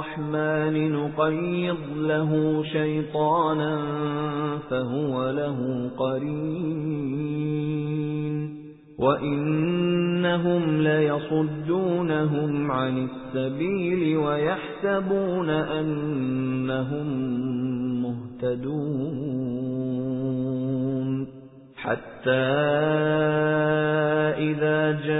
الرَّحْمَنِ نُقَيِّضْ لَهُ شَيْطَانًا فَهُوَ لَهُ قَرِينٌ. وَإِنَّهُمْ لَيَصُدُّونَهُمْ عَنِ السَّبِيلِ وَيَحْسَبُونَ أَنَّهُم مُهْتَدُونَ. حَتَّى إِذَا جَاءَنَا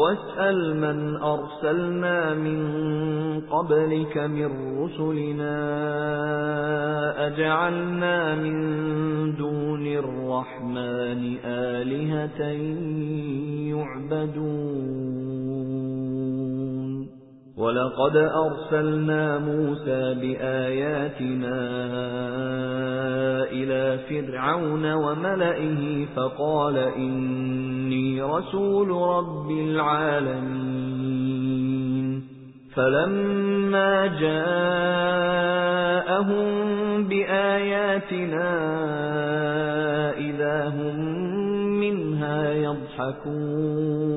وَاسْأَلْ مَنْ أَرْسَلْنَا مِنْ قَبْلِكَ مِنْ رُسُلِنَا أَجَعَلْنَا مِنْ دُونِ الرَّحْمَنِ آلِهَةً يُعْبَدُونَ. وَلَقَدْ أَرْسَلْنَا مُوسَى بِآيَاتِنَا فِرْعَوْنَ وَمَلَئِهِ فَقَالَ إِنِّي رَسُولُ رَبِّ الْعَالَمِينَ. فَلَمَّا جَاءَهُم بِآيَاتِنَا إِذَا هُم مِّنْهَا يَضْحَكُونَ.